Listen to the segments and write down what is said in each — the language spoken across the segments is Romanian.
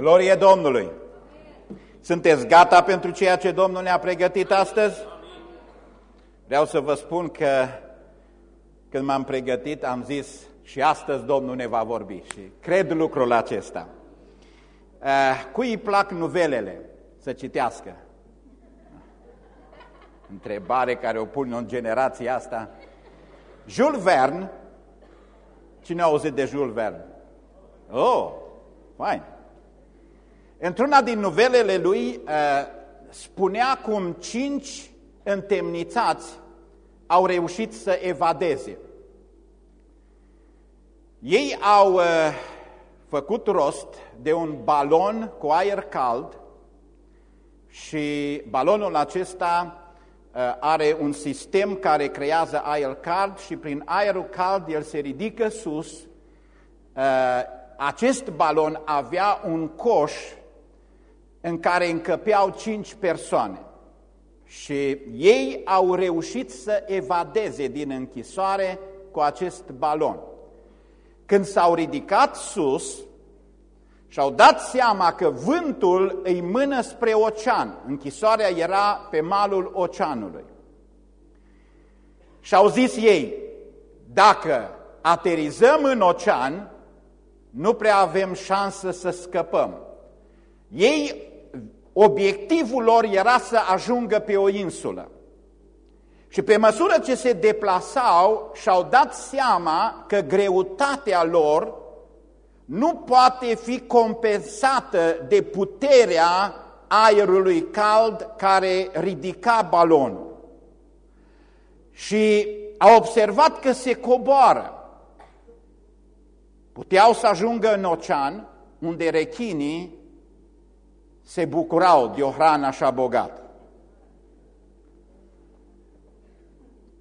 Glorie Domnului! Sunteți gata pentru ceea ce Domnul ne-a pregătit astăzi? Vreau să vă spun că când m-am pregătit am zis și astăzi Domnul ne va vorbi și cred lucrul acesta. Uh, cui îi plac nuvelele să citească? Întrebare care o pun în generația asta. Jules Verne, cine a auzit de Jules Verne? Oh, fain! Într-una din novelele lui uh, spunea cum cinci întemnițați au reușit să evadeze. Ei au uh, făcut rost de un balon cu aer cald și balonul acesta uh, are un sistem care creează aer cald și prin aerul cald el se ridică sus. Acest balon avea un coș în care încăpeau cinci persoane și ei au reușit să evadeze din închisoare cu acest balon. Când s-au ridicat sus și-au dat seama că vântul îi mână spre ocean, închisoarea era pe malul oceanului. Și-au zis ei, dacă aterizăm în ocean, nu prea avem șansă să scăpăm. Ei obiectivul lor era să ajungă pe o insulă. Și pe măsură ce se deplasau, și-au dat seama că greutatea lor nu poate fi compensată de puterea aerului cald care ridica balonul. Și au observat că se coboară. Puteau să ajungă în ocean, unde rechinii se bucurau de o hrană așa bogată.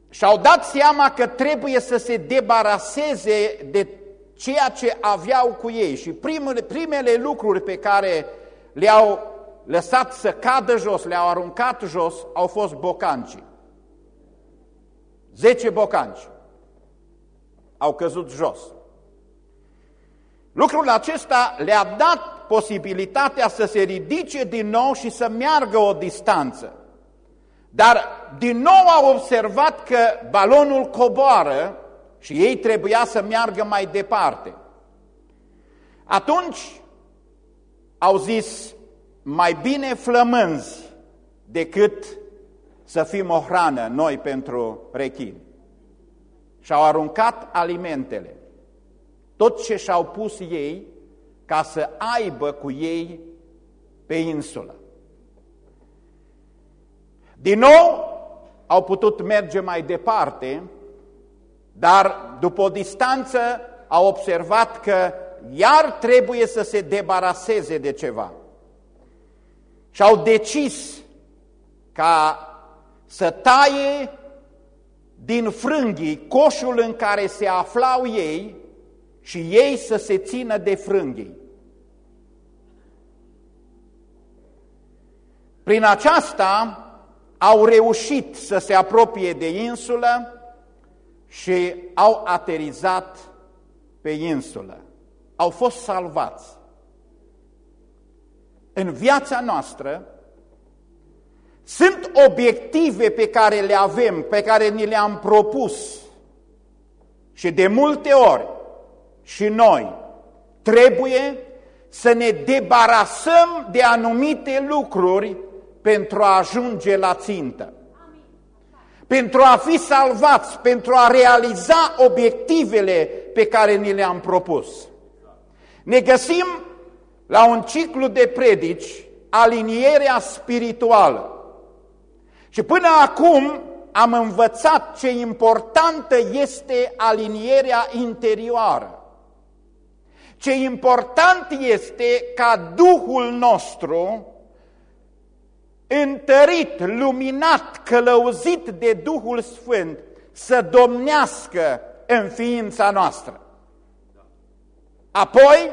Și-au dat seama că trebuie să se debaraseze de ceea ce aveau cu ei și primele, primele lucruri pe care le-au lăsat să cadă jos, le-au aruncat jos, au fost bocanci. Zece bocanci au căzut jos. Lucrul acesta le-a dat posibilitatea să se ridice din nou și să meargă o distanță. Dar din nou au observat că balonul coboară și ei trebuia să meargă mai departe. Atunci au zis, mai bine flămânzi decât să fim o hrană noi pentru rechini. Și-au aruncat alimentele tot ce și-au pus ei ca să aibă cu ei pe insulă. Din nou au putut merge mai departe, dar după o distanță au observat că iar trebuie să se debaraseze de ceva. Și au decis ca să taie din frânghii coșul în care se aflau ei și ei să se țină de frânghii. Prin aceasta au reușit să se apropie de insulă și au aterizat pe insulă. Au fost salvați. În viața noastră sunt obiective pe care le avem, pe care ni le-am propus și de multe ori și noi trebuie să ne debarasăm de anumite lucruri pentru a ajunge la țintă. Pentru a fi salvați, pentru a realiza obiectivele pe care ni le-am propus. Ne găsim la un ciclu de predici, alinierea spirituală. Și până acum am învățat ce importantă este alinierea interioară. Ce important este ca Duhul nostru, întărit, luminat, călăuzit de Duhul Sfânt, să domnească în ființa noastră. Apoi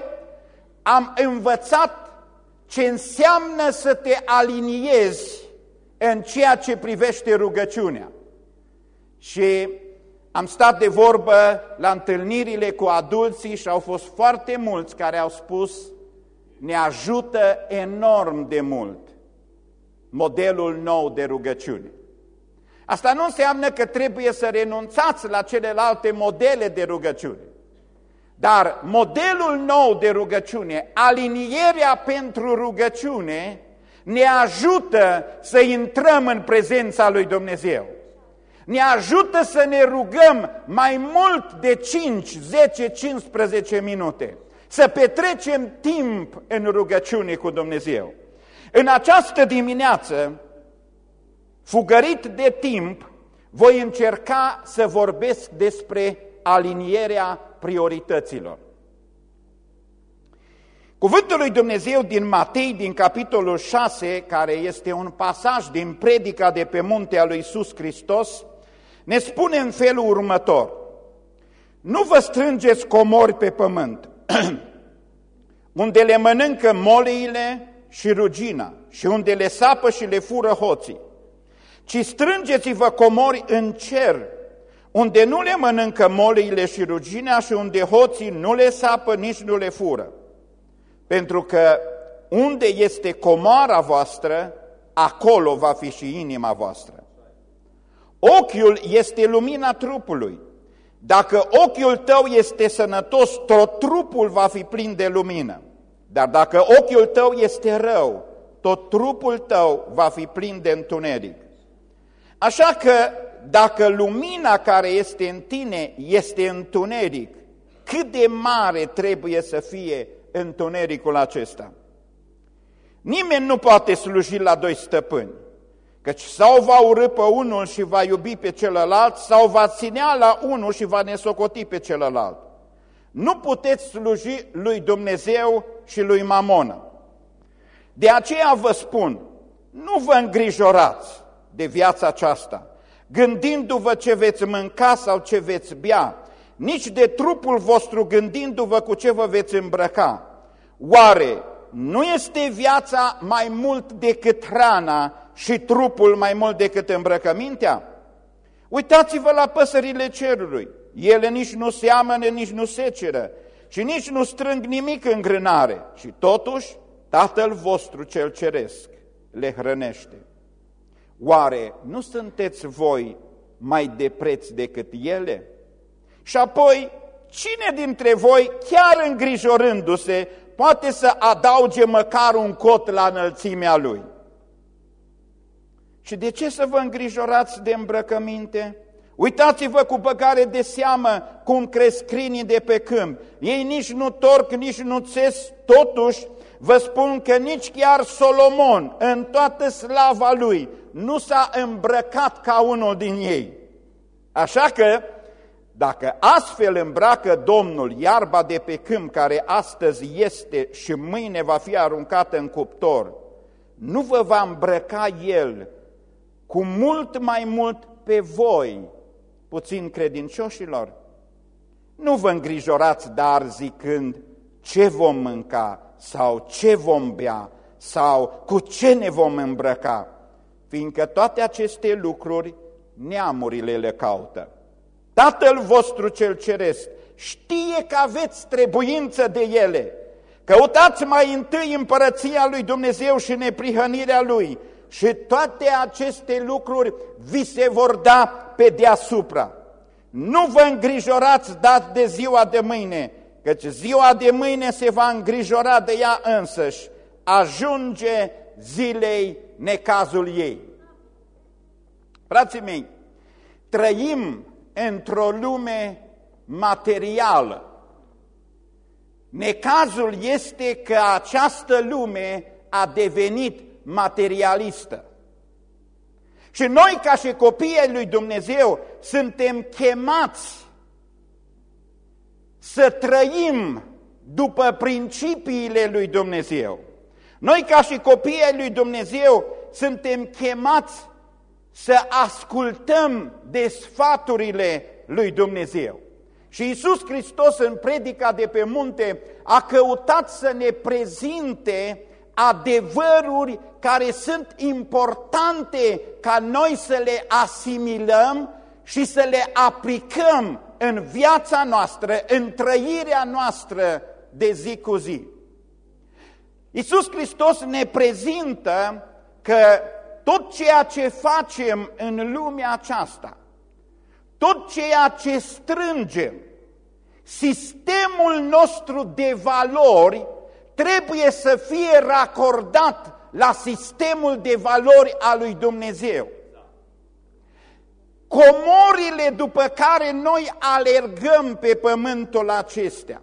am învățat ce înseamnă să te aliniezi în ceea ce privește rugăciunea. Și am stat de vorbă la întâlnirile cu adulții și au fost foarte mulți care au spus ne ajută enorm de mult modelul nou de rugăciune. Asta nu înseamnă că trebuie să renunțați la celelalte modele de rugăciune. Dar modelul nou de rugăciune, alinierea pentru rugăciune, ne ajută să intrăm în prezența lui Dumnezeu. Ne ajută să ne rugăm mai mult de 5, 10, 15 minute. Să petrecem timp în rugăciune cu Dumnezeu. În această dimineață, fugărit de timp, voi încerca să vorbesc despre alinierea priorităților. Cuvântul lui Dumnezeu din Matei, din capitolul 6, care este un pasaj din predica de pe munte a lui Iisus Hristos, ne spune în felul următor, Nu vă strângeți comori pe pământ, unde le mănâncă moleile și rugina și unde le sapă și le fură hoții, ci strângeți-vă comori în cer, unde nu le mănâncă moleile și rugina și unde hoții nu le sapă, nici nu le fură. Pentru că unde este comoara voastră, acolo va fi și inima voastră. Ochiul este lumina trupului. Dacă ochiul tău este sănătos, tot trupul va fi plin de lumină. Dar dacă ochiul tău este rău, tot trupul tău va fi plin de întuneric. Așa că dacă lumina care este în tine este întuneric, cât de mare trebuie să fie întunericul acesta? Nimeni nu poate sluji la doi stăpâni, căci sau va urâ pe unul și va iubi pe celălalt, sau va ținea la unul și va nesocoti pe celălalt. Nu puteți sluji lui Dumnezeu și lui Mamonă. De aceea vă spun, nu vă îngrijorați de viața aceasta, gândindu-vă ce veți mânca sau ce veți bea, nici de trupul vostru gândindu-vă cu ce vă veți îmbrăca. Oare nu este viața mai mult decât hrana și trupul mai mult decât îmbrăcămintea? Uitați-vă la păsările cerului, ele nici nu seamănă, nici nu seceră și nici nu strâng nimic în grânare și totuși Tatăl vostru cel ceresc le hrănește. Oare nu sunteți voi mai de preț decât ele? Și apoi, cine dintre voi, chiar îngrijorându-se, poate să adauge măcar un cot la înălțimea lui? Și de ce să vă îngrijorați de îmbrăcăminte? Uitați-vă cu băgare de seamă cum cresc crinii de pe câmp. Ei nici nu torc, nici nu țes, totuși vă spun că nici chiar Solomon, în toată slava lui, nu s-a îmbrăcat ca unul din ei. Așa că, dacă astfel îmbracă Domnul iarba de pe câmp care astăzi este și mâine va fi aruncată în cuptor, nu vă va îmbrăca El cu mult mai mult pe voi, puțin credincioșilor? Nu vă îngrijorați, dar zicând, ce vom mânca sau ce vom bea sau cu ce ne vom îmbrăca, fiindcă toate aceste lucruri neamurile le caută. Tatăl vostru cel ceresc știe că aveți trebuință de ele. Căutați mai întâi împărăția lui Dumnezeu și neprihănirea lui și toate aceste lucruri vi se vor da pe deasupra. Nu vă îngrijorați dat de ziua de mâine, căci ziua de mâine se va îngrijora de ea însăși. Ajunge zilei necazul ei. Frații mei, trăim într-o lume materială. Necazul este că această lume a devenit materialistă. Și noi, ca și copiii lui Dumnezeu, suntem chemați să trăim după principiile lui Dumnezeu. Noi, ca și copiii lui Dumnezeu, suntem chemați să ascultăm de sfaturile lui Dumnezeu. Și Iisus Hristos în predica de pe munte a căutat să ne prezinte adevăruri care sunt importante ca noi să le asimilăm și să le aplicăm în viața noastră, în trăirea noastră de zi cu zi. Iisus Hristos ne prezintă că tot ceea ce facem în lumea aceasta, tot ceea ce strângem, sistemul nostru de valori trebuie să fie racordat la sistemul de valori al lui Dumnezeu. Comorile după care noi alergăm pe pământul acestea,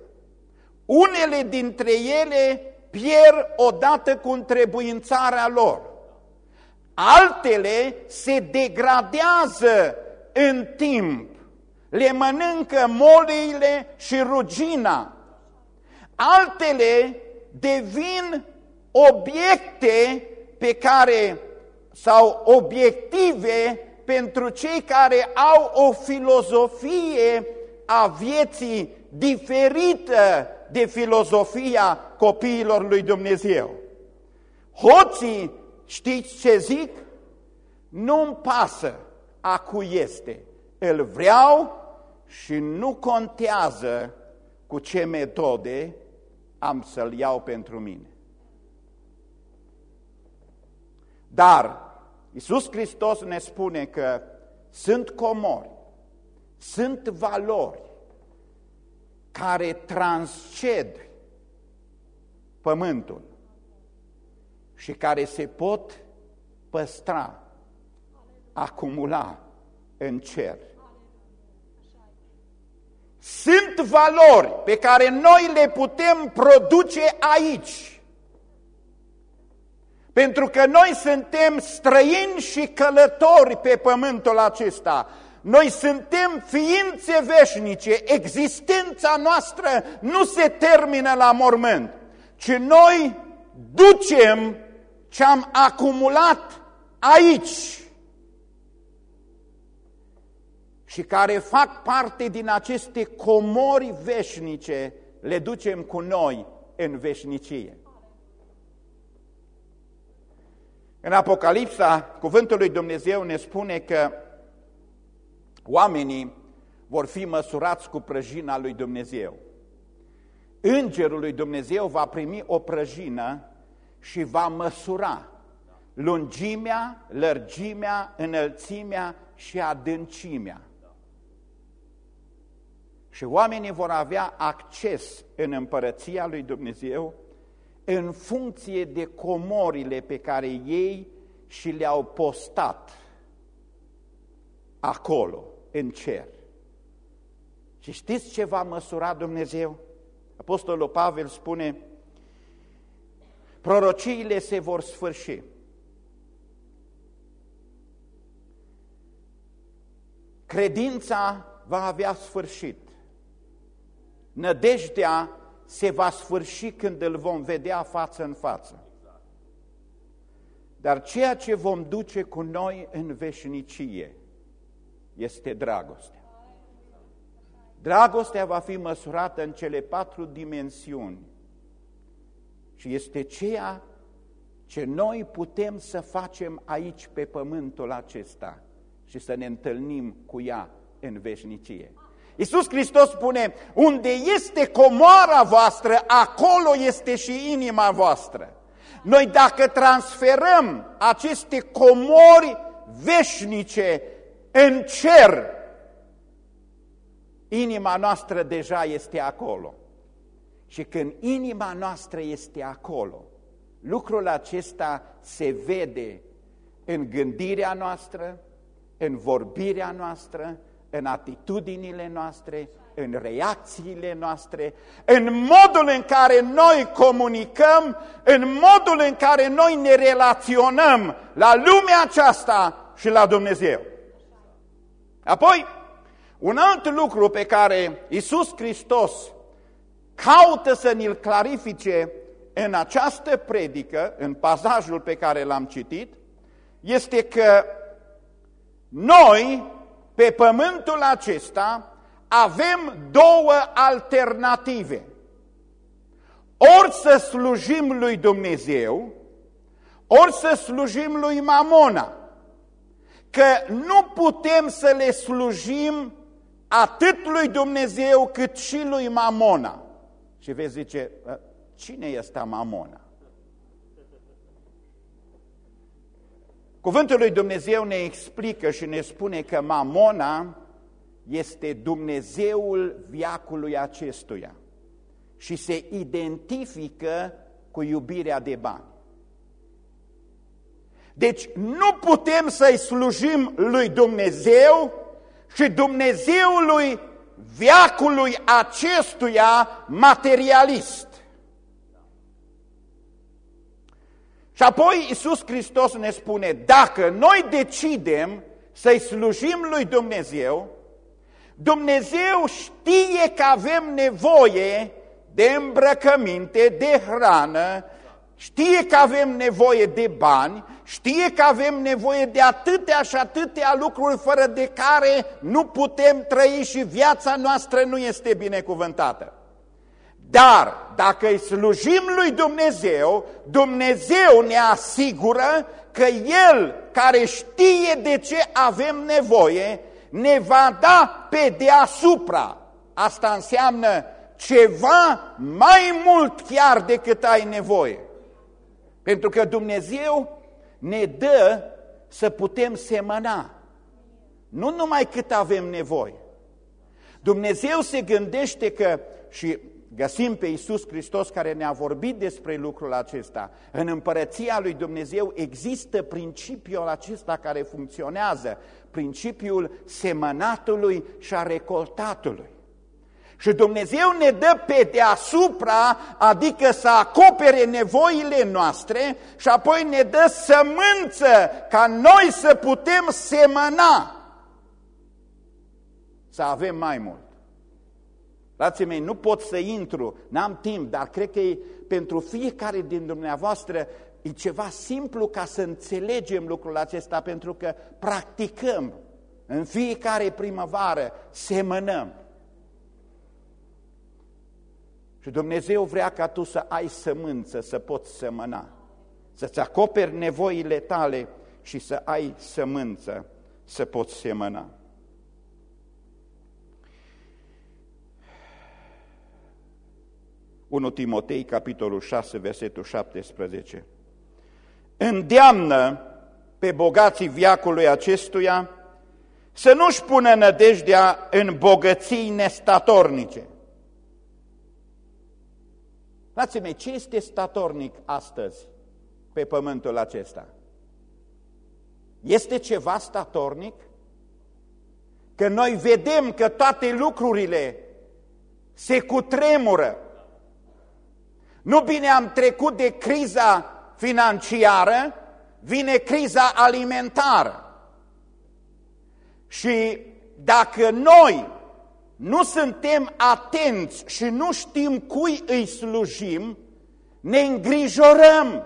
unele dintre ele pierd odată cu întrebuințarea lor. Altele se degradează în timp, le mănâncă moliile și rugina. Altele devin obiecte pe care, sau obiective pentru cei care au o filozofie a vieții diferită de filozofia copiilor lui Dumnezeu. Hoții, știți ce zic? Nu-mi pasă a cui este. Îl vreau și nu contează cu ce metode am să-l iau pentru mine. Dar Iisus Hristos ne spune că sunt comori, sunt valori care transced pământul și care se pot păstra, acumula în cer. Sunt valori pe care noi le putem produce aici. Pentru că noi suntem străini și călători pe pământul acesta. Noi suntem ființe veșnice, existența noastră nu se termină la mormânt, ci noi ducem ce am acumulat aici și care fac parte din aceste comori veșnice, le ducem cu noi în veșnicie. În Apocalipsa, cuvântul lui Dumnezeu ne spune că oamenii vor fi măsurați cu prăjina lui Dumnezeu. Îngerul lui Dumnezeu va primi o prăjină și va măsura lungimea, lărgimea, înălțimea și adâncimea. Și oamenii vor avea acces în împărăția lui Dumnezeu în funcție de comorile pe care ei și le-au postat acolo, în cer. Și știți ce va măsura Dumnezeu? Apostolul Pavel spune, prorociile se vor sfârși. Credința va avea sfârșit. Nădejdea se va sfârși când îl vom vedea față în față. Dar ceea ce vom duce cu noi în veșnicie este dragostea. Dragostea va fi măsurată în cele patru dimensiuni și este ceea ce noi putem să facem aici pe pământul acesta și să ne întâlnim cu ea în veșnicie. Iisus Hristos spune, unde este comoara voastră, acolo este și inima voastră. Noi dacă transferăm aceste comori veșnice în cer, inima noastră deja este acolo. Și când inima noastră este acolo, lucrul acesta se vede în gândirea noastră, în vorbirea noastră, în atitudinile noastre, în reacțiile noastre, în modul în care noi comunicăm, în modul în care noi ne relaționăm la lumea aceasta și la Dumnezeu. Apoi, un alt lucru pe care Isus Hristos caută să ne-l clarifice în această predică, în pasajul pe care l-am citit, este că noi pe pământul acesta avem două alternative. Ori să slujim lui Dumnezeu, ori să slujim lui Mamona. Că nu putem să le slujim atât lui Dumnezeu cât și lui Mamona. Și vezi zice, ă, cine este Mamona? Cuvântul lui Dumnezeu ne explică și ne spune că Mamona este Dumnezeul viacului acestuia și se identifică cu iubirea de bani. Deci nu putem să-i slujim lui Dumnezeu și Dumnezeului viacului acestuia materialist. Și apoi Iisus Hristos ne spune, dacă noi decidem să-i slujim lui Dumnezeu, Dumnezeu știe că avem nevoie de îmbrăcăminte, de hrană, știe că avem nevoie de bani, știe că avem nevoie de atâtea și atâtea lucruri fără de care nu putem trăi și viața noastră nu este binecuvântată. Dar dacă îi slujim lui Dumnezeu, Dumnezeu ne asigură că El, care știe de ce avem nevoie, ne va da pe deasupra. Asta înseamnă ceva mai mult chiar decât ai nevoie. Pentru că Dumnezeu ne dă să putem semăna. Nu numai cât avem nevoie. Dumnezeu se gândește că, și găsim pe Iisus Hristos care ne-a vorbit despre lucrul acesta, în împărăția lui Dumnezeu există principiul acesta care funcționează, principiul semănatului și a recoltatului. Și Dumnezeu ne dă pe deasupra, adică să acopere nevoile noastre și apoi ne dă sămânță ca noi să putem semăna, să avem mai mult. Frații mei, nu pot să intru, n-am timp, dar cred că e pentru fiecare din dumneavoastră e ceva simplu ca să înțelegem lucrul acesta, pentru că practicăm în fiecare primăvară, semănăm. Și Dumnezeu vrea ca tu să ai sămânță, să poți semăna, să-ți acoperi nevoile tale și să ai sămânță, să poți semăna. Unu Timotei, capitolul 6, versetul 17. Îndeamnă pe bogații viacului acestuia să nu-și pună nădejdea în bogății nestatornice, Frații mei, ce este statornic astăzi pe pământul acesta? Este ceva statornic? Că noi vedem că toate lucrurile se cutremură. Nu bine am trecut de criza financiară, vine criza alimentară. Și dacă noi nu suntem atenți și nu știm cui îi slujim, ne îngrijorăm.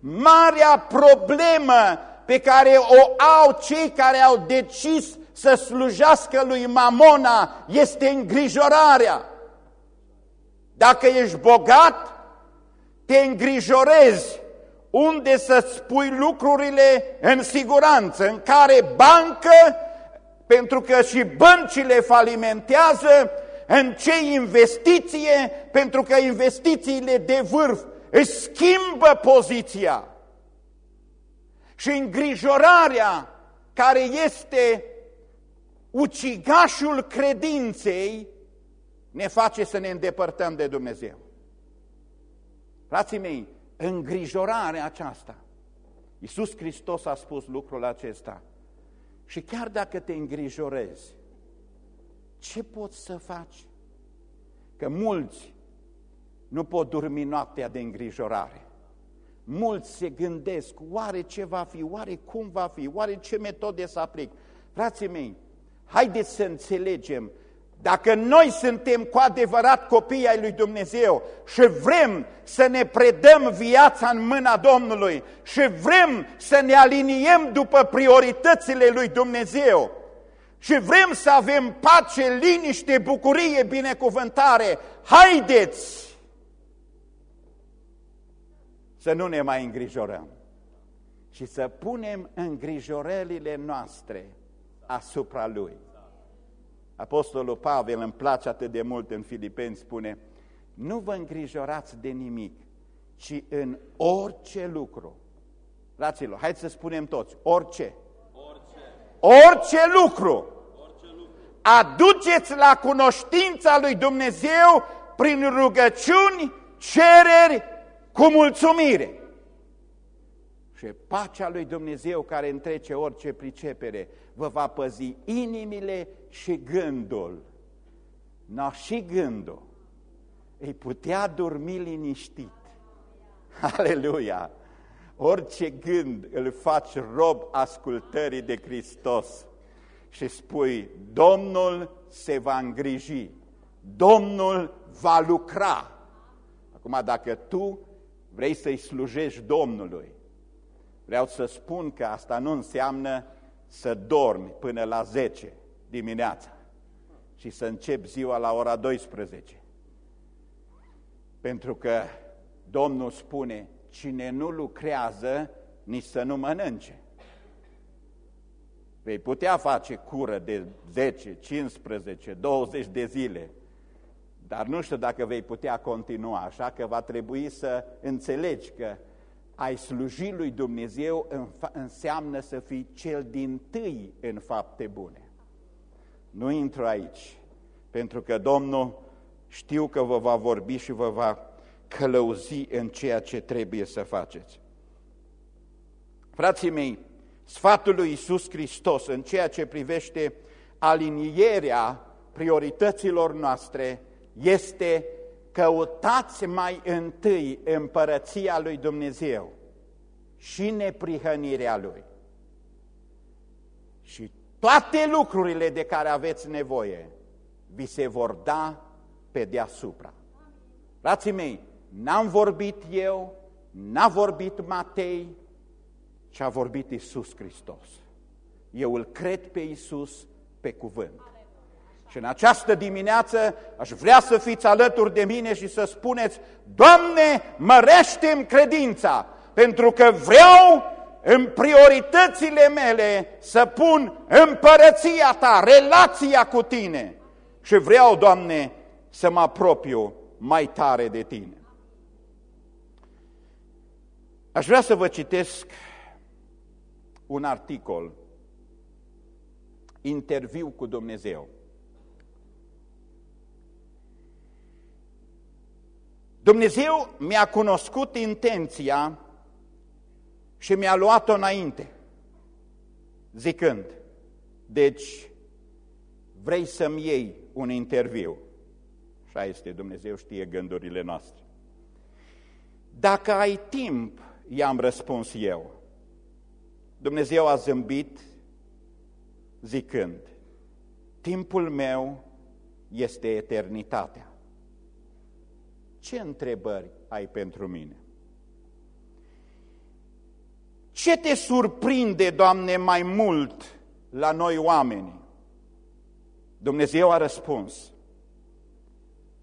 Marea problemă pe care o au cei care au decis să slujească lui Mamona este îngrijorarea. Dacă ești bogat, te îngrijorezi unde să-ți pui lucrurile în siguranță, în care bancă pentru că și băncile falimentează, în ce investiție, pentru că investițiile de vârf își schimbă poziția. Și îngrijorarea care este ucigașul credinței ne face să ne îndepărtăm de Dumnezeu. Frații mei, îngrijorarea aceasta, Iisus Hristos a spus lucrul acesta, și chiar dacă te îngrijorezi, ce poți să faci? Că mulți nu pot dormi noaptea de îngrijorare. Mulți se gândesc, oare ce va fi, oare cum va fi, oare ce metode să aplic. Frații mei, haideți să înțelegem dacă noi suntem cu adevărat copii ai lui Dumnezeu și vrem să ne predăm viața în mâna Domnului și vrem să ne aliniem după prioritățile lui Dumnezeu și vrem să avem pace, liniște, bucurie, binecuvântare, haideți să nu ne mai îngrijorăm și să punem îngrijorările noastre asupra Lui. Apostolul Pavel îmi place atât de mult în Filipeni, spune, nu vă îngrijorați de nimic, ci în orice lucru, Fraților, haideți să spunem toți, orice. Orice, orice lucru. Aduceți la cunoștința lui Dumnezeu prin rugăciuni, cereri, cu mulțumire. Și pacea lui Dumnezeu care întrece orice pricepere vă va păzi inimile și gândul. No, și gândul. Îi putea dormi liniștit. Aleluia! Orice gând îl faci rob ascultării de Hristos și spui, Domnul se va îngriji, Domnul va lucra. Acum, dacă tu vrei să-i slujești Domnului, vreau să spun că asta nu înseamnă să dormi până la 10 dimineața și să începi ziua la ora 12. Pentru că Domnul spune, cine nu lucrează, nici să nu mănânce. Vei putea face cură de 10, 15, 20 de zile, dar nu știu dacă vei putea continua, așa că va trebui să înțelegi că ai sluji lui Dumnezeu înseamnă să fii cel din tâi în fapte bune. Nu intru aici, pentru că Domnul știu că vă va vorbi și vă va călăuzi în ceea ce trebuie să faceți. Frații mei, sfatul lui Iisus Hristos în ceea ce privește alinierea priorităților noastre este căutați mai întâi împărăția lui Dumnezeu și neprihănirea Lui. Și toate lucrurile de care aveți nevoie vi se vor da pe deasupra. Frații mei, n-am vorbit eu, n-a vorbit Matei, ci a vorbit Isus Hristos. Eu îl cred pe Isus pe cuvânt. Și în această dimineață aș vrea să fiți alături de mine și să spuneți, Doamne, mărește credința, pentru că vreau în prioritățile mele să pun împărăția Ta, relația cu Tine. Și vreau, Doamne, să mă apropiu mai tare de Tine. Aș vrea să vă citesc un articol, interviu cu Dumnezeu. Dumnezeu mi-a cunoscut intenția și mi-a luat-o înainte, zicând, deci vrei să-mi iei un interviu. Așa este, Dumnezeu știe gândurile noastre. Dacă ai timp, i-am răspuns eu. Dumnezeu a zâmbit zicând, timpul meu este eternitatea. Ce întrebări ai pentru mine? Ce te surprinde, Doamne, mai mult la noi oameni? Dumnezeu a răspuns,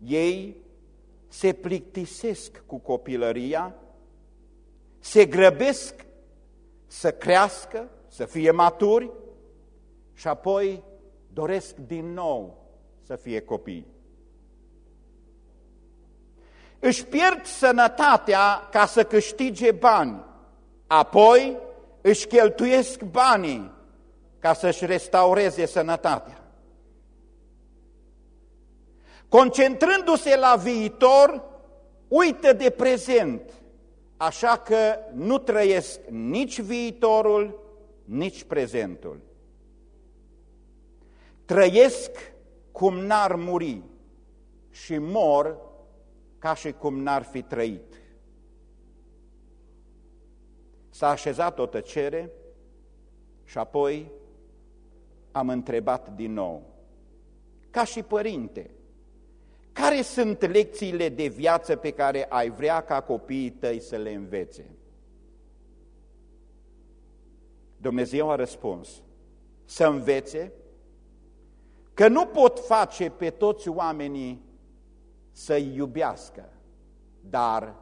ei se plictisesc cu copilăria, se grăbesc să crească, să fie maturi și apoi doresc din nou să fie copii. Își pierd sănătatea ca să câștige bani, apoi își cheltuiesc banii ca să-și restaureze sănătatea. Concentrându-se la viitor, uită de prezent, așa că nu trăiesc nici viitorul, nici prezentul. Trăiesc cum n-ar muri și mor ca și cum n-ar fi trăit. S-a așezat o tăcere și apoi am întrebat din nou, ca și părinte, care sunt lecțiile de viață pe care ai vrea ca copiii tăi să le învețe? Dumnezeu a răspuns, să învețe că nu pot face pe toți oamenii să-i iubească, dar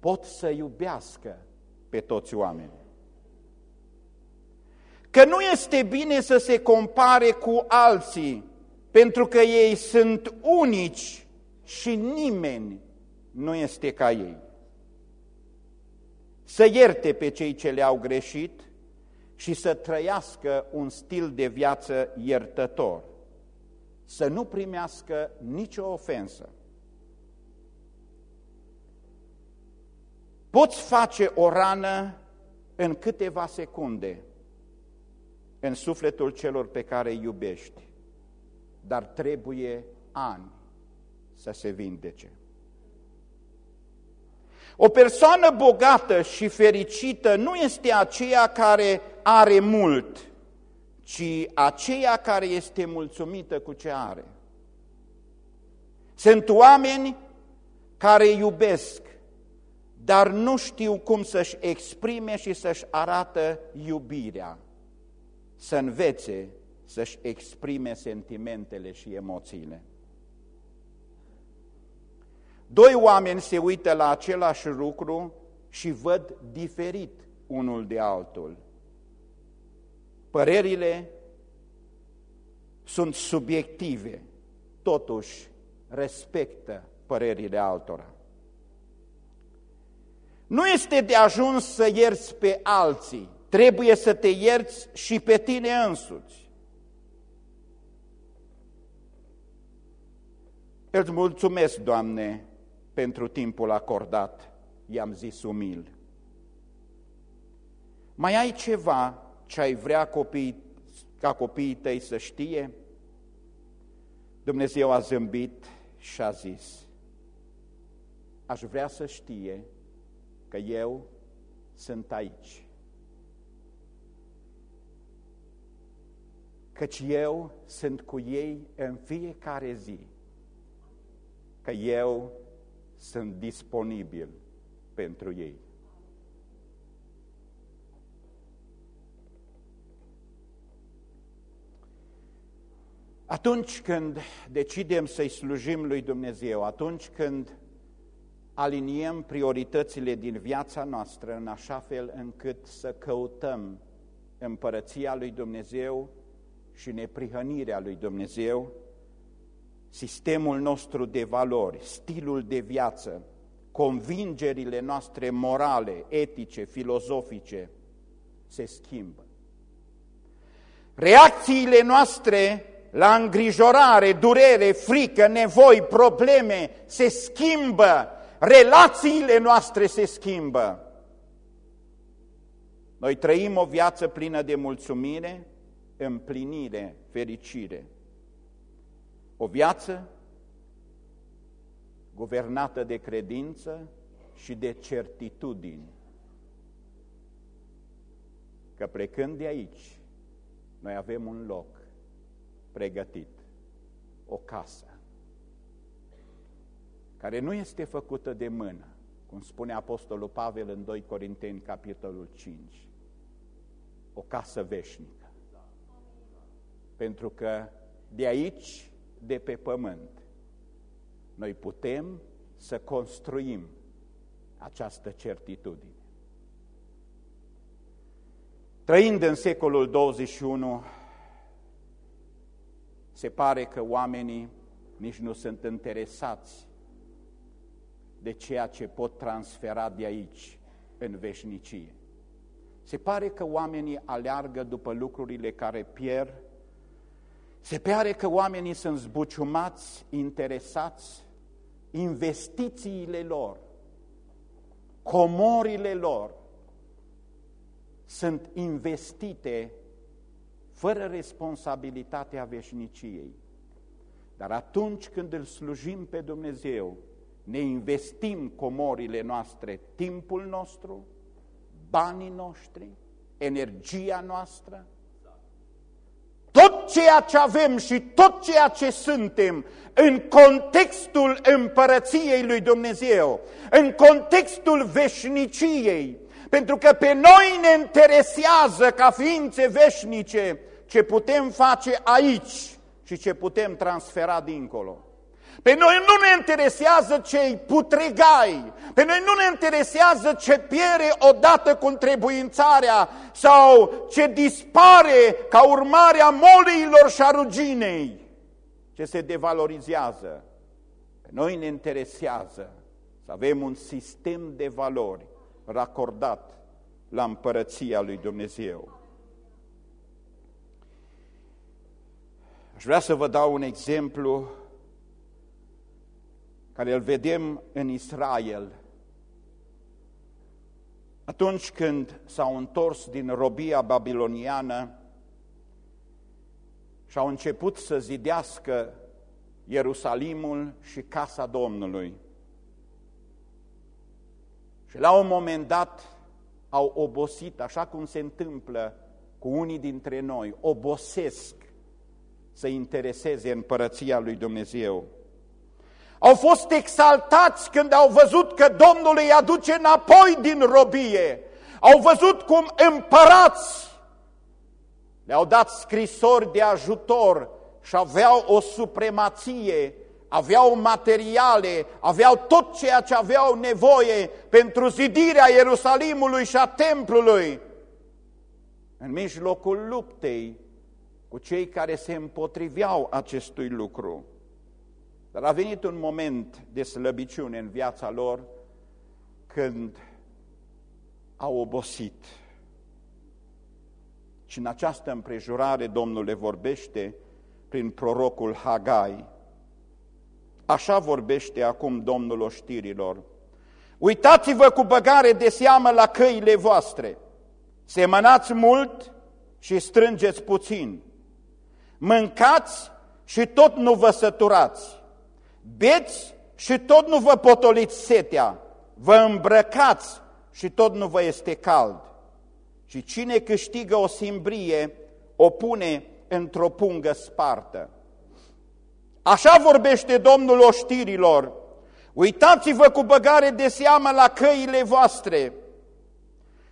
pot să iubească pe toți oamenii. Că nu este bine să se compare cu alții, pentru că ei sunt unici și nimeni nu este ca ei. să ierte pe cei ce le-au greșit și să trăiască un stil de viață iertător, să nu primească nicio ofensă. Poți face o rană în câteva secunde în sufletul celor pe care îi iubești, dar trebuie ani să se vindece. O persoană bogată și fericită nu este aceea care are mult, ci aceea care este mulțumită cu ce are. Sunt oameni care iubesc, dar nu știu cum să-și exprime și să-și arată iubirea, să învețe să-și exprime sentimentele și emoțiile. Doi oameni se uită la același lucru și văd diferit unul de altul. Părerile sunt subiective, totuși respectă părerile altora. Nu este de ajuns să ierți pe alții, trebuie să te ierți și pe tine însuți. Îți mulțumesc, Doamne, pentru timpul acordat, i-am zis umil. Mai ai ceva ce ai vrea copii, ca copiii tăi să știe? Dumnezeu a zâmbit și a zis, aș vrea să știe că eu sunt aici. Căci eu sunt cu ei în fiecare zi. Că eu sunt disponibil pentru ei. Atunci când decidem să-i slujim lui Dumnezeu, atunci când aliniem prioritățile din viața noastră în așa fel încât să căutăm împărăția lui Dumnezeu și neprihănirea lui Dumnezeu, sistemul nostru de valori, stilul de viață, convingerile noastre morale, etice, filozofice se schimbă. Reacțiile noastre la îngrijorare, durere, frică, nevoi, probleme se schimbă, relațiile noastre se schimbă. Noi trăim o viață plină de mulțumire, împlinire, fericire. O viață guvernată de credință și de certitudini. Că plecând de aici, noi avem un loc pregătit, o casă, care nu este făcută de mână, cum spune Apostolul Pavel în 2 Corinteni, capitolul 5, o casă veșnică. Pentru că de aici de pe pământ. Noi putem să construim această certitudine. Trăind în secolul 21, se pare că oamenii nici nu sunt interesați de ceea ce pot transfera de aici în veșnicie. Se pare că oamenii aleargă după lucrurile care pierd se pare că oamenii sunt zbuciumați, interesați, investițiile lor, comorile lor sunt investite fără responsabilitatea veșniciei. Dar atunci când îl slujim pe Dumnezeu, ne investim comorile noastre, timpul nostru, banii noștri, energia noastră, tot ceea ce avem și tot ceea ce suntem în contextul împărăției lui Dumnezeu, în contextul veșniciei, pentru că pe noi ne interesează ca ființe veșnice ce putem face aici și ce putem transfera dincolo. Pe noi nu ne interesează cei putregai, pe noi nu ne interesează ce piere odată cu întrebuințarea sau ce dispare ca urmare a moliilor și a ruginei, ce se devalorizează. Pe noi ne interesează să avem un sistem de valori racordat la împărăția lui Dumnezeu. Aș vrea să vă dau un exemplu care îl vedem în Israel. Atunci când s-au întors din robia babiloniană și au început să zidească Ierusalimul și casa Domnului. Și la un moment dat au obosit, așa cum se întâmplă cu unii dintre noi, obosesc să intereseze împărăția lui Dumnezeu. Au fost exaltați când au văzut că Domnul îi aduce înapoi din robie. Au văzut cum împărați le-au dat scrisori de ajutor și aveau o supremație, aveau materiale, aveau tot ceea ce aveau nevoie pentru zidirea Ierusalimului și a templului. În mijlocul luptei cu cei care se împotriveau acestui lucru. Dar a venit un moment de slăbiciune în viața lor când au obosit. Și în această împrejurare Domnul le vorbește prin prorocul Hagai. Așa vorbește acum Domnul oștirilor. Uitați-vă cu băgare de seamă la căile voastre. Semănați mult și strângeți puțin. Mâncați și tot nu vă săturați. Beți și tot nu vă potoliți setea. Vă îmbrăcați și tot nu vă este cald. Și cine câștigă o simbrie, o pune într-o pungă spartă. Așa vorbește Domnul oștirilor. Uitați-vă cu băgare de seamă la căile voastre.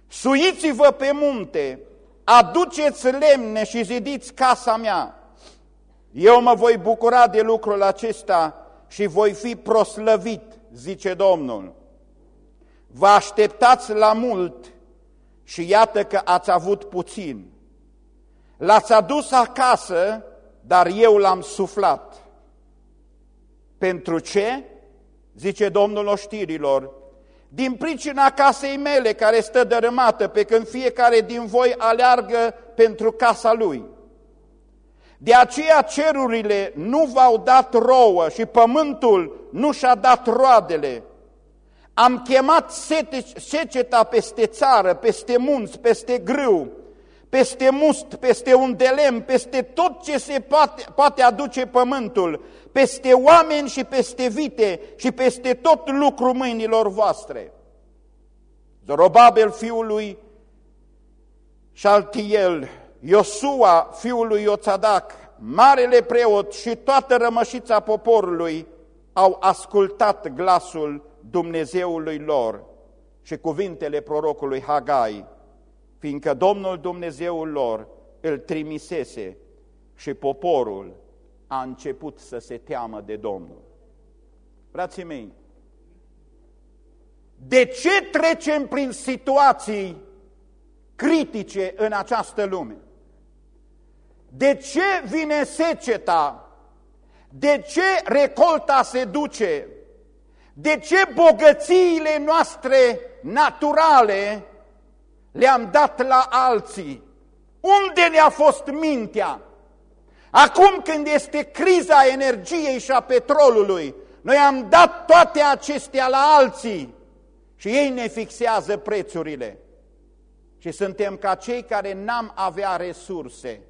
Suiți-vă pe munte, aduceți lemne și zidiți casa mea. Eu mă voi bucura de lucrul acesta și voi fi proslăvit, zice Domnul. Vă așteptați la mult și iată că ați avut puțin. L-ați adus acasă, dar eu l-am suflat. Pentru ce? Zice Domnul oștirilor, din pricina casei mele care stă dărâmată, pe când fiecare din voi aleargă pentru casa lui. De aceea cerurile nu v-au dat rouă și pământul nu și-a dat roadele, am chemat sete, seceta peste țară, peste munți, peste grâu, peste must, peste un delem, peste tot ce se poate, poate aduce pământul, peste oameni și peste vite și peste tot lucru mâinilor voastre. Zorobabel fiul lui Șaltiel, Iosua fiul lui Ioțadac, marele preot și toată rămășița poporului au ascultat glasul Dumnezeului lor și cuvintele prorocului Hagai, fiindcă Domnul Dumnezeul lor îl trimisese și poporul a început să se teamă de Domnul. Frații mei, de ce trecem prin situații critice în această lume? De ce vine seceta? De ce recolta se duce? De ce bogățiile noastre naturale le-am dat la alții? Unde ne-a fost mintea? Acum când este criza energiei și a petrolului, noi am dat toate acestea la alții și ei ne fixează prețurile. Și suntem ca cei care n-am avea resurse.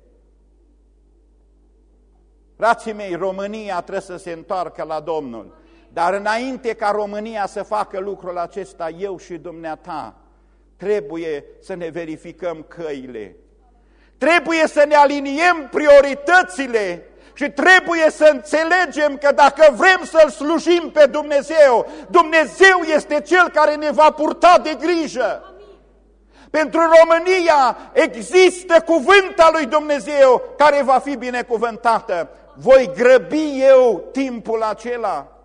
Frații mei, România trebuie să se întoarcă la Domnul. Dar înainte ca România să facă lucrul acesta, eu și dumneata, trebuie să ne verificăm căile. Trebuie să ne aliniem prioritățile și trebuie să înțelegem că dacă vrem să-L slujim pe Dumnezeu, Dumnezeu este Cel care ne va purta de grijă. Pentru România există cuvânta lui Dumnezeu care va fi binecuvântată. Voi grăbi eu timpul acela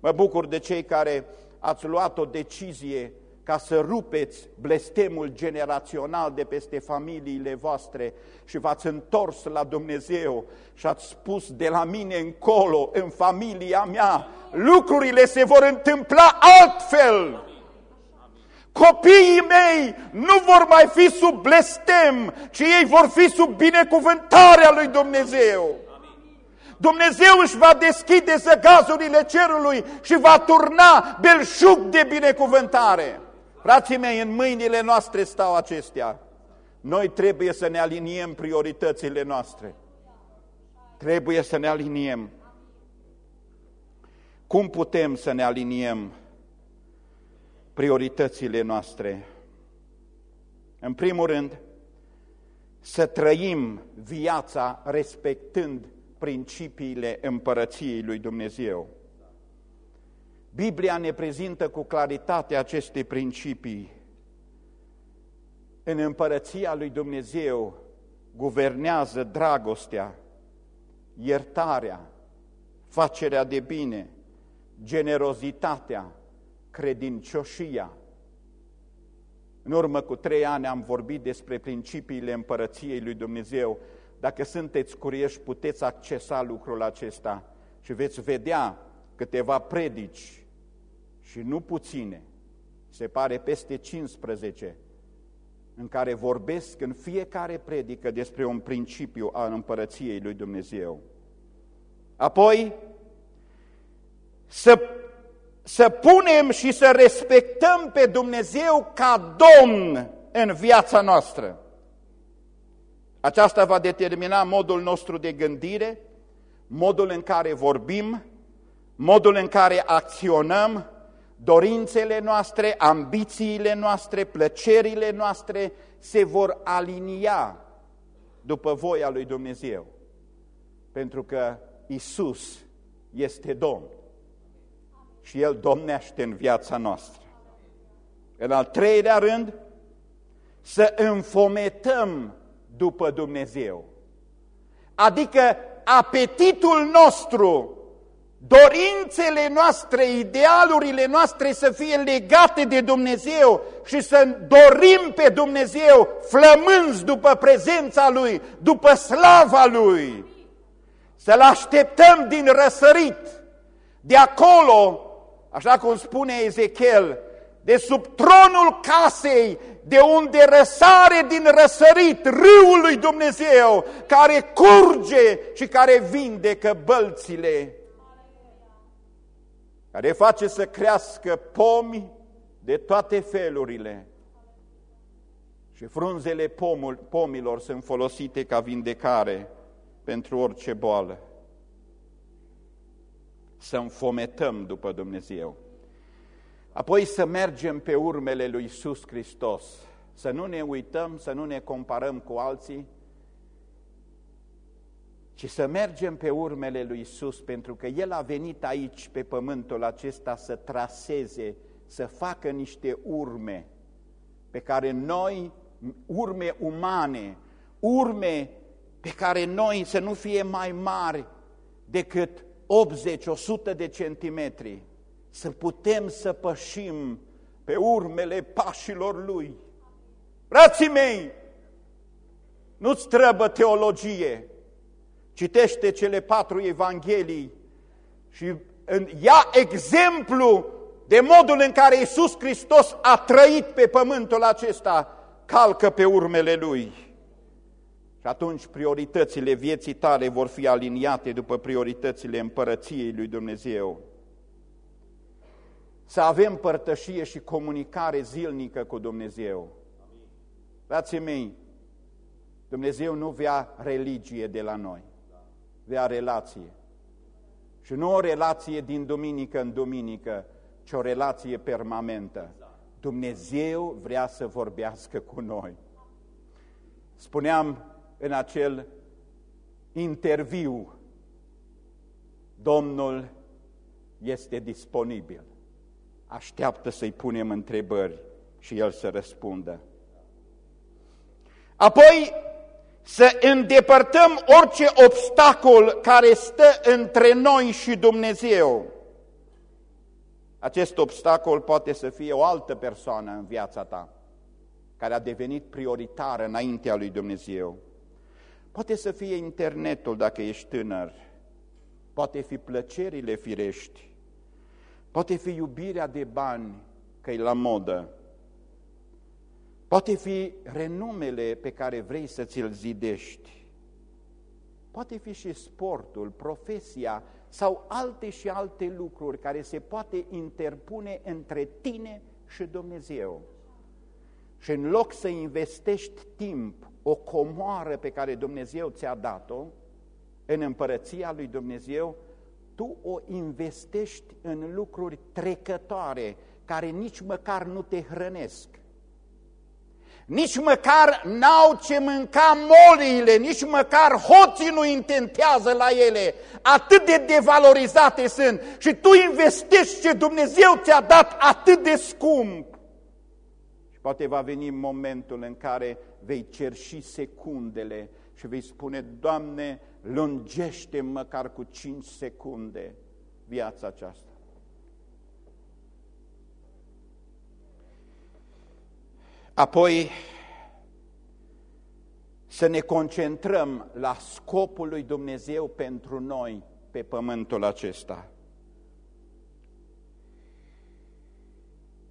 Mă bucur de cei care ați luat o decizie ca să rupeți blestemul generațional de peste familiile voastre și v-ați întors la Dumnezeu și ați spus de la mine încolo, în familia mea, lucrurile se vor întâmpla altfel. Copiii mei nu vor mai fi sub blestem, ci ei vor fi sub binecuvântarea lui Dumnezeu. Dumnezeu își va deschide zăgazurile cerului și va turna belșug de binecuvântare. Frații mei, în mâinile noastre stau acestea. Noi trebuie să ne aliniem prioritățile noastre. Trebuie să ne aliniem. Cum putem să ne aliniem prioritățile noastre? În primul rând, să trăim viața respectând principiile împărăției lui Dumnezeu. Biblia ne prezintă cu claritate aceste principii. În împărăția lui Dumnezeu guvernează dragostea, iertarea, facerea de bine, generozitatea, credincioșia. În urmă cu trei ani am vorbit despre principiile împărăției lui Dumnezeu. Dacă sunteți curioși, puteți accesa lucrul acesta și veți vedea câteva predici și nu puține, se pare peste 15, în care vorbesc în fiecare predică despre un principiu al împărăției lui Dumnezeu. Apoi, să, să punem și să respectăm pe Dumnezeu ca Domn în viața noastră. Aceasta va determina modul nostru de gândire, modul în care vorbim, modul în care acționăm, dorințele noastre, ambițiile noastre, plăcerile noastre se vor alinia după voia lui Dumnezeu. Pentru că Isus este Domn și El domnește în viața noastră. În al treilea rând, să înfometăm după Dumnezeu. Adică apetitul nostru, dorințele noastre, idealurile noastre să fie legate de Dumnezeu și să dorim pe Dumnezeu flămânzi după prezența Lui, după slava Lui. Să-L așteptăm din răsărit, de acolo, așa cum spune Ezechiel, de sub tronul casei, de unde răsare din răsărit râul lui Dumnezeu, care curge și care vindecă bălțile, care face să crească pomi de toate felurile. Și frunzele pomul, pomilor sunt folosite ca vindecare pentru orice boală. Să înfometăm după Dumnezeu. Apoi să mergem pe urmele lui Iisus Hristos, să nu ne uităm, să nu ne comparăm cu alții, ci să mergem pe urmele lui Iisus, pentru că El a venit aici, pe pământul acesta, să traseze, să facă niște urme pe care noi, urme umane, urme pe care noi să nu fie mai mari decât 80-100 de centimetri, să putem să pășim pe urmele pașilor Lui. Frații mei, nu-ți trebuie teologie, citește cele patru evanghelii și ia exemplu de modul în care Iisus Hristos a trăit pe pământul acesta, calcă pe urmele Lui. Și atunci prioritățile vieții tale vor fi aliniate după prioritățile împărăției lui Dumnezeu să avem părtășie și comunicare zilnică cu Dumnezeu. Frații mei, Dumnezeu nu vrea religie de la noi, vrea relație. Și nu o relație din duminică în duminică, ci o relație permanentă. Dumnezeu vrea să vorbească cu noi. Spuneam în acel interviu, Domnul este disponibil așteaptă să-i punem întrebări și el să răspundă. Apoi să îndepărtăm orice obstacol care stă între noi și Dumnezeu. Acest obstacol poate să fie o altă persoană în viața ta, care a devenit prioritară înaintea lui Dumnezeu. Poate să fie internetul dacă ești tânăr, poate fi plăcerile firești, Poate fi iubirea de bani, că e la modă. Poate fi renumele pe care vrei să ți-l zidești. Poate fi și sportul, profesia sau alte și alte lucruri care se poate interpune între tine și Dumnezeu. Și în loc să investești timp, o comoară pe care Dumnezeu ți-a dat-o, în împărăția lui Dumnezeu, tu o investești în lucruri trecătoare, care nici măcar nu te hrănesc. Nici măcar n-au ce mânca moliile, nici măcar hoții nu intentează la ele. Atât de devalorizate sunt și tu investești ce Dumnezeu ți-a dat atât de scump. Și poate va veni momentul în care vei cerși secundele și vei spune, Doamne, lungește măcar cu 5 secunde viața aceasta. Apoi să ne concentrăm la scopul lui Dumnezeu pentru noi pe pământul acesta.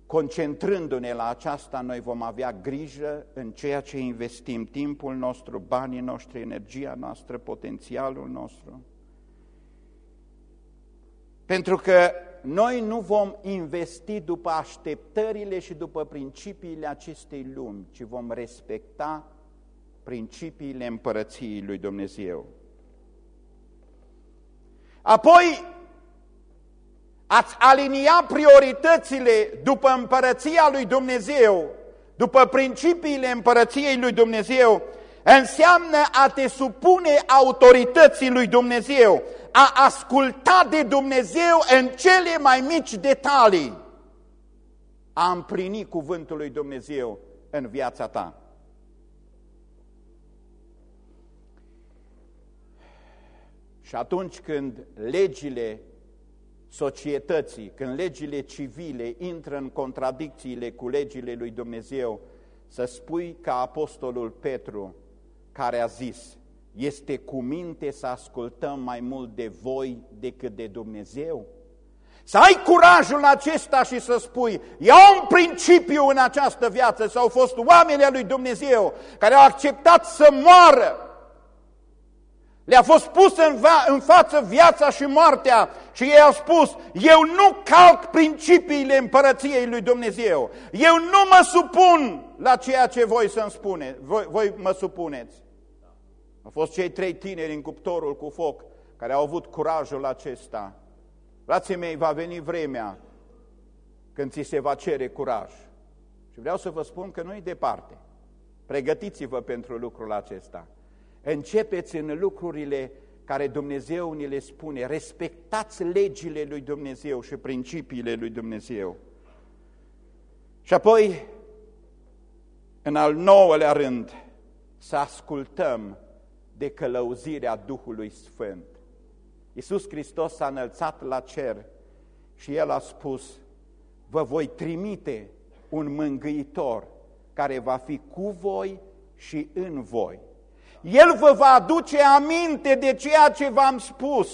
Concentrându-ne la aceasta, noi vom avea grijă în ceea ce investim timpul nostru, banii noștri, energia noastră, potențialul nostru. Pentru că noi nu vom investi după așteptările și după principiile acestei lumi, ci vom respecta principiile împărăției lui Dumnezeu. Apoi, ați alinia prioritățile după împărăția lui Dumnezeu, după principiile împărăției lui Dumnezeu, înseamnă a te supune autorității lui Dumnezeu, a asculta de Dumnezeu în cele mai mici detalii, a împlini cuvântul lui Dumnezeu în viața ta. Și atunci când legile societății, când legile civile intră în contradicțiile cu legile lui Dumnezeu, să spui ca apostolul Petru, care a zis, este cu minte să ascultăm mai mult de voi decât de Dumnezeu? Să ai curajul acesta și să spui, eu un principiu în această viață, s-au fost oamenii lui Dumnezeu care au acceptat să moară le-a fost pus în, în față viața și moartea și ei au spus, eu nu calc principiile împărăției lui Dumnezeu. Eu nu mă supun la ceea ce voi să-mi spune, voi, voi mă supuneți. Au fost cei trei tineri în cuptorul cu foc care au avut curajul acesta. Frații mei, va veni vremea când ți se va cere curaj. Și vreau să vă spun că nu e departe. Pregătiți-vă pentru lucrul acesta. Începeți în lucrurile care Dumnezeu ni le spune, respectați legile lui Dumnezeu și principiile lui Dumnezeu. Și apoi, în al nouălea rând, să ascultăm de călăuzirea Duhului Sfânt. Iisus Hristos s-a înălțat la cer și El a spus, vă voi trimite un mângâitor care va fi cu voi și în voi. El vă va aduce aminte de ceea ce v-am spus.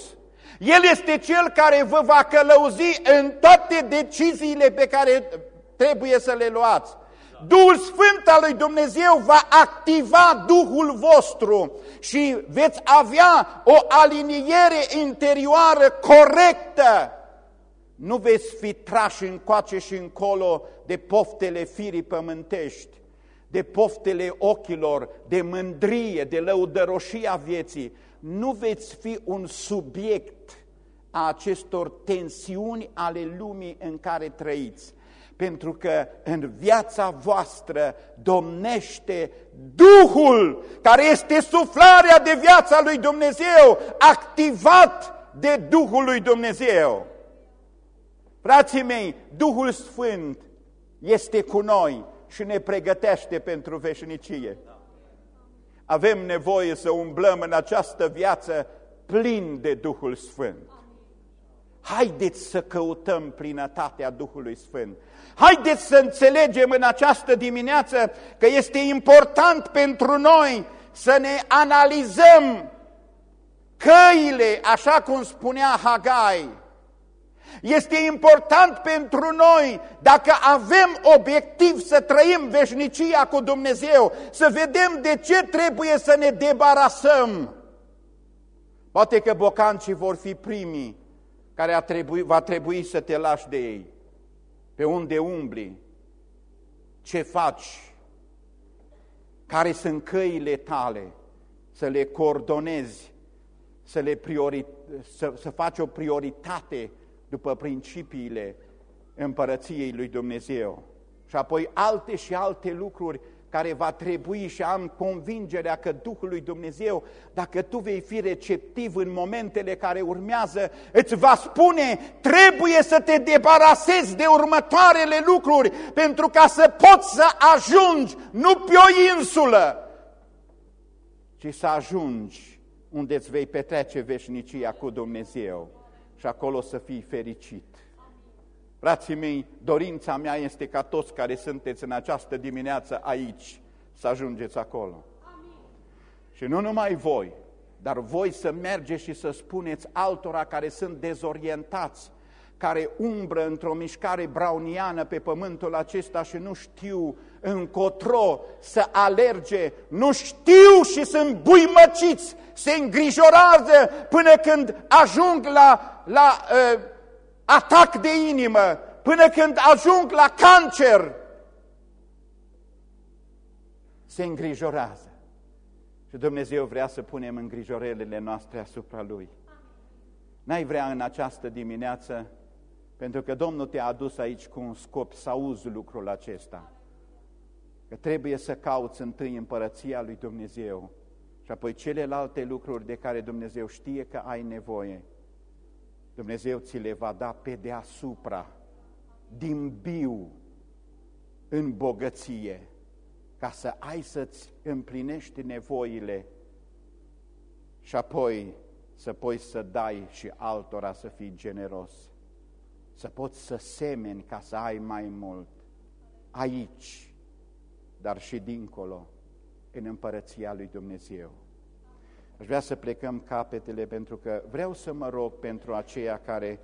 El este Cel care vă va călăuzi în toate deciziile pe care trebuie să le luați. Duhul Sfânt al lui Dumnezeu va activa Duhul vostru și veți avea o aliniere interioară corectă. Nu veți fi trași încoace și încolo de poftele firii pământești de poftele ochilor, de mândrie, de lăudăroșia vieții, nu veți fi un subiect a acestor tensiuni ale lumii în care trăiți. Pentru că în viața voastră domnește Duhul, care este suflarea de viața lui Dumnezeu, activat de Duhul lui Dumnezeu. Frații mei, Duhul Sfânt este cu noi și ne pregătește pentru veșnicie. Avem nevoie să umblăm în această viață plin de Duhul Sfânt. Haideți să căutăm plinătatea Duhului Sfânt. Haideți să înțelegem în această dimineață că este important pentru noi să ne analizăm căile, așa cum spunea Hagai, Este important pentru noi, dacă avem obiectiv să trăim veșnicia cu Dumnezeu, să vedem de ce trebuie să ne debarasăm. Poate că bocancii vor fi primii care a trebui, va trebui să te lași de ei. Pe unde umbli, ce faci, care sunt căile tale, să le coordonezi, să, le priori, să, să faci o prioritate după principiile împărăției lui Dumnezeu. Și apoi alte și alte lucruri care va trebui și am convingerea că Duhul lui Dumnezeu, dacă tu vei fi receptiv în momentele care urmează, îți va spune, trebuie să te debarasezi de următoarele lucruri pentru ca să poți să ajungi, nu pe o insulă, ci să ajungi unde îți vei petrece veșnicia cu Dumnezeu și acolo să fii fericit. Frații mei, dorința mea este ca toți care sunteți în această dimineață aici să ajungeți acolo. Amin. Și nu numai voi, dar voi să mergeți și să spuneți altora care sunt dezorientați, care umbră într-o mișcare brauniană pe pământul acesta și nu știu încotro să alerge, nu știu și sunt buimăciți, se îngrijorează până când ajung la, la uh, atac de inimă, până când ajung la cancer, se îngrijorează. Și Dumnezeu vrea să punem îngrijorările noastre asupra Lui. N-ai vrea în această dimineață, pentru că Domnul te-a adus aici cu un scop să auzi lucrul acesta. Că trebuie să cauți întâi împărăția lui Dumnezeu și apoi celelalte lucruri de care Dumnezeu știe că ai nevoie Dumnezeu ți le va da pe deasupra, din biu, în bogăție, ca să ai să-ți împlinești nevoile și apoi să poți să dai și altora să fii generos, să poți să semeni ca să ai mai mult, aici, dar și dincolo, în împărăția lui Dumnezeu. Aș vrea să plecăm capetele pentru că vreau să mă rog pentru aceia care